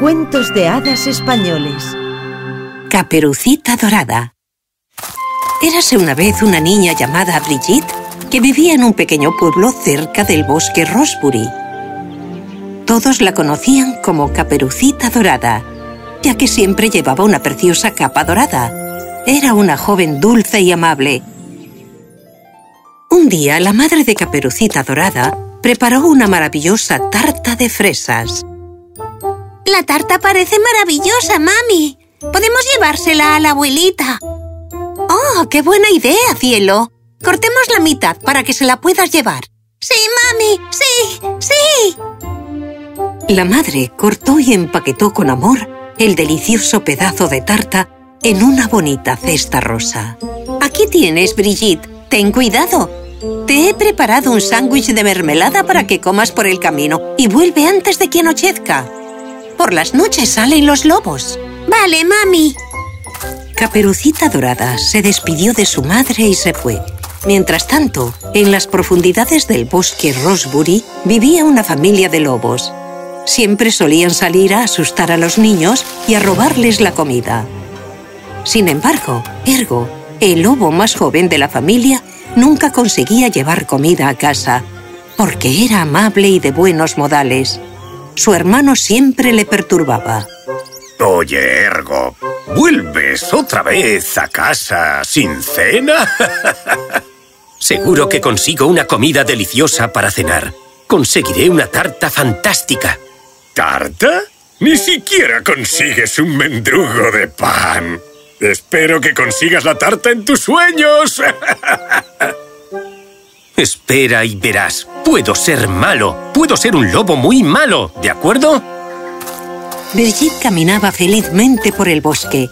Cuentos de hadas españoles Caperucita Dorada Érase una vez una niña llamada Brigitte que vivía en un pequeño pueblo cerca del bosque Rosebury. Todos la conocían como Caperucita Dorada, ya que siempre llevaba una preciosa capa dorada. Era una joven dulce y amable. Un día, la madre de Caperucita Dorada preparó una maravillosa tarta de fresas. La tarta parece maravillosa, mami. Podemos llevársela a la abuelita. ¡Oh, qué buena idea, cielo! Cortemos la mitad para que se la puedas llevar. ¡Sí, mami! ¡Sí! ¡Sí! La madre cortó y empaquetó con amor el delicioso pedazo de tarta en una bonita cesta rosa. Aquí tienes, Brigitte. Ten cuidado. Te he preparado un sándwich de mermelada para que comas por el camino y vuelve antes de que anochezca. Por las noches salen los lobos. Vale, mami. Caperucita Dorada se despidió de su madre y se fue. Mientras tanto, en las profundidades del bosque Rosebury vivía una familia de lobos. Siempre solían salir a asustar a los niños y a robarles la comida. Sin embargo, Ergo, el lobo más joven de la familia, nunca conseguía llevar comida a casa, porque era amable y de buenos modales. Su hermano siempre le perturbaba. Oye, Ergo, ¿vuelves otra vez a casa sin cena? Seguro que consigo una comida deliciosa para cenar. Conseguiré una tarta fantástica. ¿Tarta? Ni siquiera consigues un mendrugo de pan. Espero que consigas la tarta en tus sueños. Espera y verás. Puedo ser malo. Puedo ser un lobo muy malo, ¿de acuerdo? Brigitte caminaba felizmente por el bosque.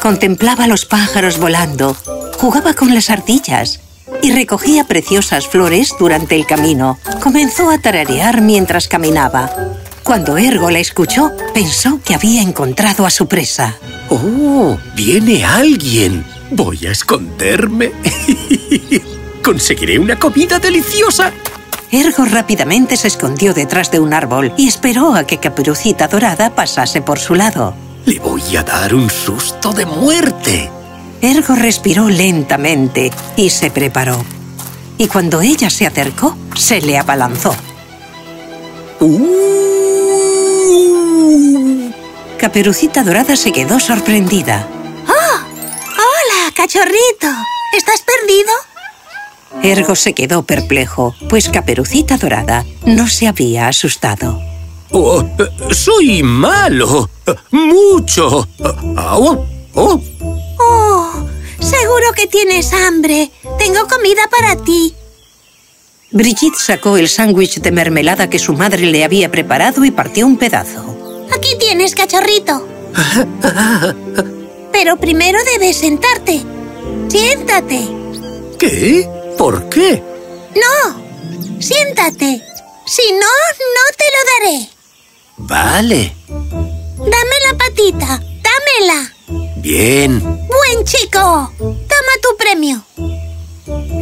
Contemplaba los pájaros volando, jugaba con las ardillas y recogía preciosas flores durante el camino. Comenzó a tararear mientras caminaba. Cuando Ergo la escuchó, pensó que había encontrado a su presa. ¡Oh! ¡Viene alguien! Voy a esconderme. Conseguiré una comida deliciosa. Ergo rápidamente se escondió detrás de un árbol y esperó a que Caperucita Dorada pasase por su lado. Le voy a dar un susto de muerte. Ergo respiró lentamente y se preparó. Y cuando ella se acercó, se le abalanzó. ¡Uh! Caperucita Dorada se quedó sorprendida. ¡Oh! ¡Hola, cachorrito! ¿Estás perdido? Ergo se quedó perplejo, pues Caperucita Dorada no se había asustado. Oh, soy malo. Mucho. Oh, oh. ¡Oh! Seguro que tienes hambre. Tengo comida para ti. Brigitte sacó el sándwich de mermelada que su madre le había preparado y partió un pedazo. Aquí tienes, cachorrito. Pero primero debes sentarte. Siéntate. ¿Qué? ¿Por qué? No, siéntate. Si no, no te lo daré. Vale. Dame la patita. Dámela. Bien. Buen chico. Toma tu premio.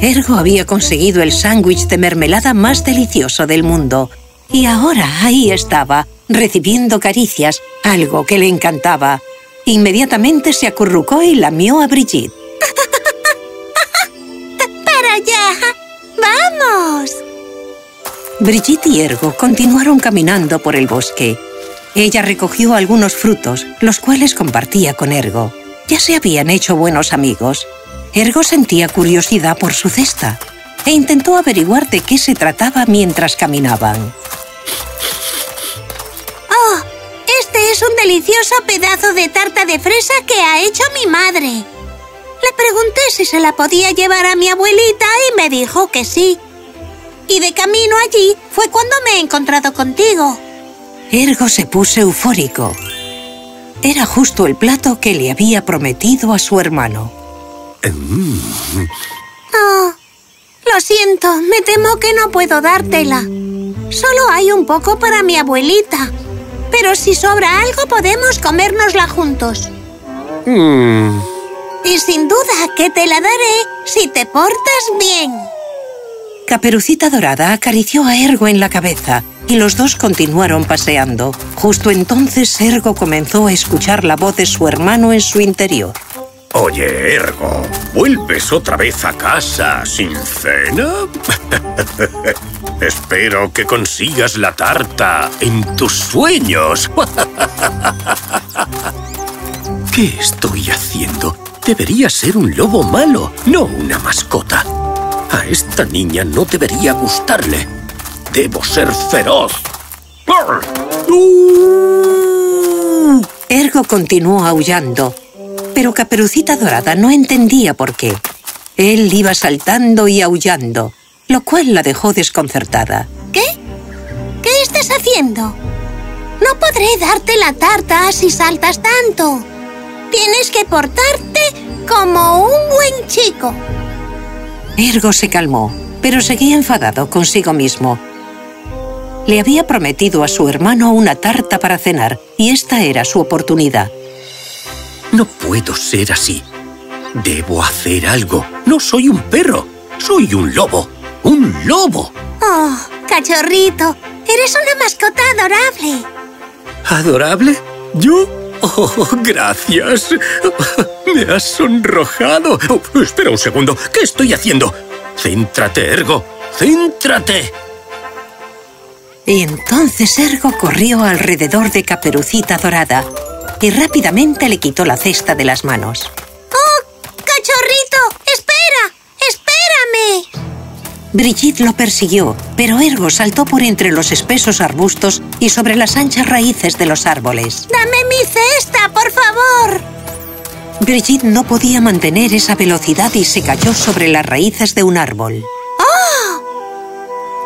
Ergo había conseguido el sándwich de mermelada más delicioso del mundo. Y ahora ahí estaba, recibiendo caricias, algo que le encantaba. Inmediatamente se acurrucó y lamió a Brigitte. ¡Vamos! Brigitte y Ergo continuaron caminando por el bosque. Ella recogió algunos frutos, los cuales compartía con Ergo. Ya se habían hecho buenos amigos. Ergo sentía curiosidad por su cesta e intentó averiguar de qué se trataba mientras caminaban. ¡Oh! Este es un delicioso pedazo de tarta de fresa que ha hecho mi madre. Pregunté si se la podía llevar a mi abuelita y me dijo que sí. Y de camino allí fue cuando me he encontrado contigo. Ergo se puso eufórico. Era justo el plato que le había prometido a su hermano. Oh, lo siento, me temo que no puedo dártela. Solo hay un poco para mi abuelita. Pero si sobra algo podemos comérnosla juntos. Mm, Y sin duda que te la daré si te portas bien. Caperucita Dorada acarició a Ergo en la cabeza y los dos continuaron paseando. Justo entonces Ergo comenzó a escuchar la voz de su hermano en su interior. Oye, Ergo, ¿vuelves otra vez a casa sin cena? Espero que consigas la tarta en tus sueños. ¿Qué estoy haciendo? Debería ser un lobo malo, no una mascota. A esta niña no debería gustarle. Debo ser feroz. Ergo continuó aullando, pero Caperucita Dorada no entendía por qué. Él iba saltando y aullando, lo cual la dejó desconcertada. ¿Qué? ¿Qué estás haciendo? No podré darte la tarta si saltas tanto. Tienes que portarte como un buen chico. Ergo se calmó, pero seguía enfadado consigo mismo. Le había prometido a su hermano una tarta para cenar, y esta era su oportunidad. No puedo ser así. Debo hacer algo. No soy un perro. Soy un lobo. ¡Un lobo! Oh, cachorrito, eres una mascota adorable. ¿Adorable? ¿Yo? Oh, gracias. Me has sonrojado. Oh, espera un segundo. ¿Qué estoy haciendo? Céntrate, Ergo. Céntrate. Y entonces Ergo corrió alrededor de Caperucita Dorada y rápidamente le quitó la cesta de las manos. Brigitte lo persiguió, pero Ergo saltó por entre los espesos arbustos y sobre las anchas raíces de los árboles. ¡Dame mi cesta, por favor! Brigitte no podía mantener esa velocidad y se cayó sobre las raíces de un árbol. ¡Oh!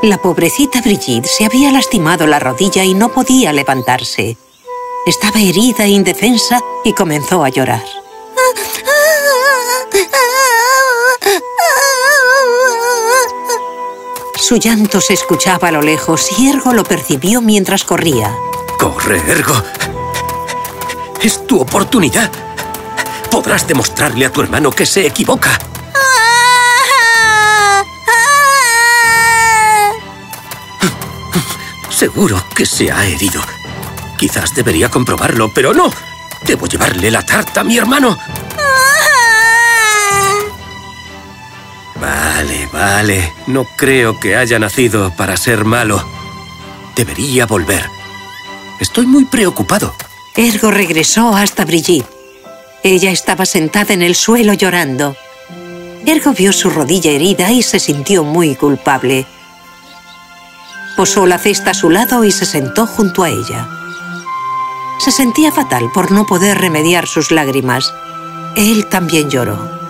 La pobrecita Brigitte se había lastimado la rodilla y no podía levantarse. Estaba herida e indefensa y comenzó a llorar. Su llanto se escuchaba a lo lejos y Ergo lo percibió mientras corría. ¡Corre, Ergo! ¡Es tu oportunidad! Podrás demostrarle a tu hermano que se equivoca. Seguro que se ha herido. Quizás debería comprobarlo, pero no. Debo llevarle la tarta a mi hermano. Vale. No creo que haya nacido para ser malo. Debería volver. Estoy muy preocupado. Ergo regresó hasta Brigitte. Ella estaba sentada en el suelo llorando. Ergo vio su rodilla herida y se sintió muy culpable. Posó la cesta a su lado y se sentó junto a ella. Se sentía fatal por no poder remediar sus lágrimas. Él también lloró.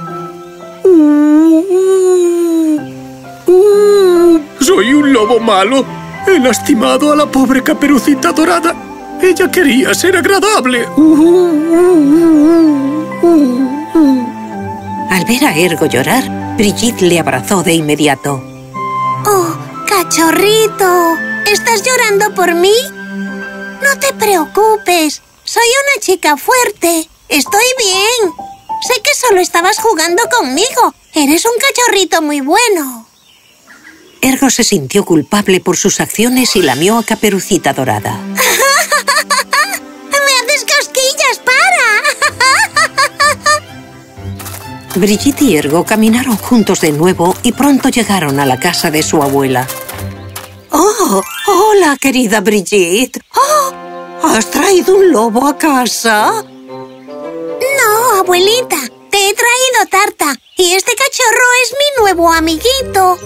Soy un lobo malo. He lastimado a la pobre caperucita dorada. Ella quería ser agradable. Al ver a Ergo llorar, Brigitte le abrazó de inmediato. ¡Oh, cachorrito! ¿Estás llorando por mí? No te preocupes. Soy una chica fuerte. Estoy bien. Sé que solo estabas jugando conmigo. Eres un cachorrito muy bueno. Ergo se sintió culpable por sus acciones y lamió a Caperucita Dorada. ¡Me haces cosquillas! ¡Para! Brigitte y Ergo caminaron juntos de nuevo y pronto llegaron a la casa de su abuela. ¡Oh! ¡Hola, querida Brigitte! ¡Oh! ¿Has traído un lobo a casa? No, abuelita. Te he traído tarta. Y este cachorro es mi nuevo amiguito.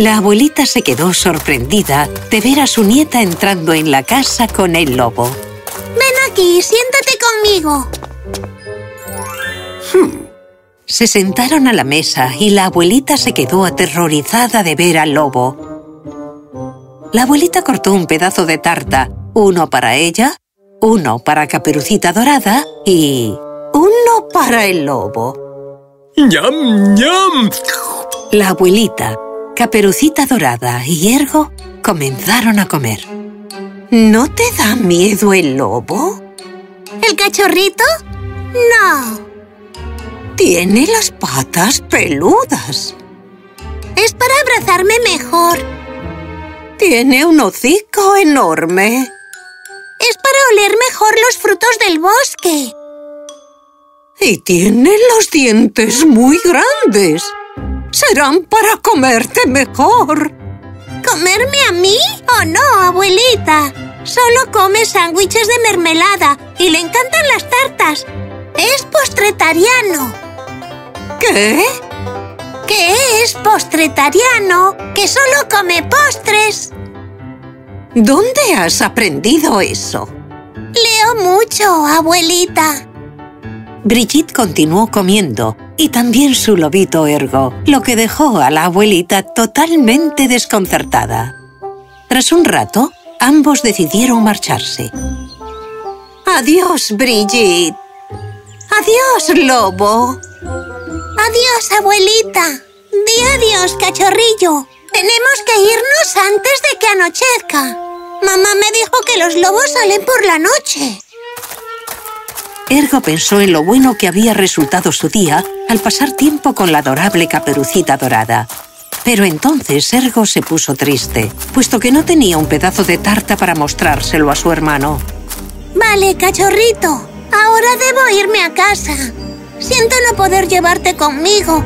La abuelita se quedó sorprendida de ver a su nieta entrando en la casa con el lobo. Ven aquí, siéntate conmigo. Se sentaron a la mesa y la abuelita se quedó aterrorizada de ver al lobo. La abuelita cortó un pedazo de tarta, uno para ella, uno para Caperucita Dorada y uno para el lobo. ¡Ñam, ñam! La abuelita, Caperucita Dorada y Ergo comenzaron a comer. ¿No te da miedo el lobo? ¿El cachorrito? No. Tiene las patas peludas. Es para abrazarme mejor. Tiene un hocico enorme. Es para oler mejor los frutos del bosque. Y tiene los dientes muy grandes. Serán para comerte mejor. ¿Comerme a mí? Oh no, abuelita. Solo come sándwiches de mermelada y le encantan las tartas. Es postretariano. ¿Qué? ¿Qué es postretariano? Que solo come postres. ¿Dónde has aprendido eso? Leo mucho, abuelita. Brigitte continuó comiendo y también su lobito Ergo, lo que dejó a la abuelita totalmente desconcertada. Tras un rato, ambos decidieron marcharse. Adiós, Brigitte. Adiós, lobo. Adiós, abuelita. Di adiós, cachorrillo. Tenemos que irnos antes de que anochezca. Mamá me dijo que los lobos salen por la noche. Ergo pensó en lo bueno que había resultado su día al pasar tiempo con la adorable caperucita dorada. Pero entonces Ergo se puso triste, puesto que no tenía un pedazo de tarta para mostrárselo a su hermano. Vale, cachorrito. Ahora debo irme a casa. Siento no poder llevarte conmigo.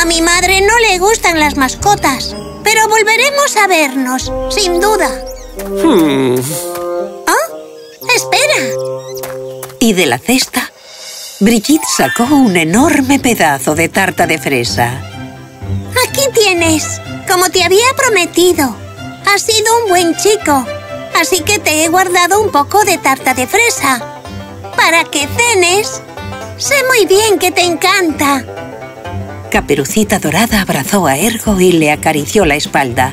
A mi madre no le gustan las mascotas, pero volveremos a vernos, sin duda. Hmm. ¿Ah? Espera. Y de la cesta, Brigitte sacó un enorme pedazo de tarta de fresa. Aquí tienes, como te había prometido. Has sido un buen chico, así que te he guardado un poco de tarta de fresa. Para que cenes. Sé muy bien que te encanta. Caperucita Dorada abrazó a Ergo y le acarició la espalda.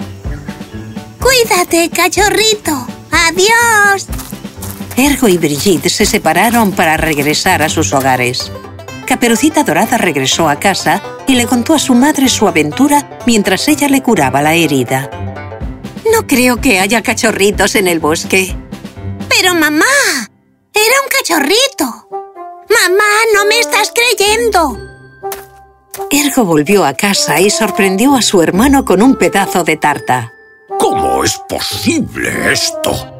Cuídate, cachorrito. Adiós. Ergo y Brigitte se separaron para regresar a sus hogares. Caperucita Dorada regresó a casa y le contó a su madre su aventura mientras ella le curaba la herida. No creo que haya cachorritos en el bosque. Pero mamá, era un cachorrito. Mamá, no me estás creyendo. Ergo volvió a casa y sorprendió a su hermano con un pedazo de tarta. ¿Cómo es posible esto?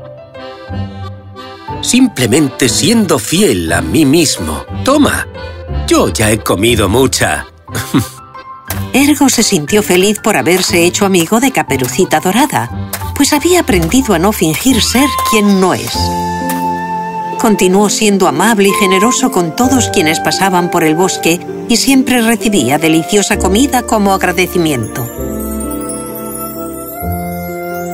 Simplemente siendo fiel a mí mismo. Toma, yo ya he comido mucha. Ergo se sintió feliz por haberse hecho amigo de Caperucita Dorada, pues había aprendido a no fingir ser quien no es. Continuó siendo amable y generoso con todos quienes pasaban por el bosque y siempre recibía deliciosa comida como agradecimiento.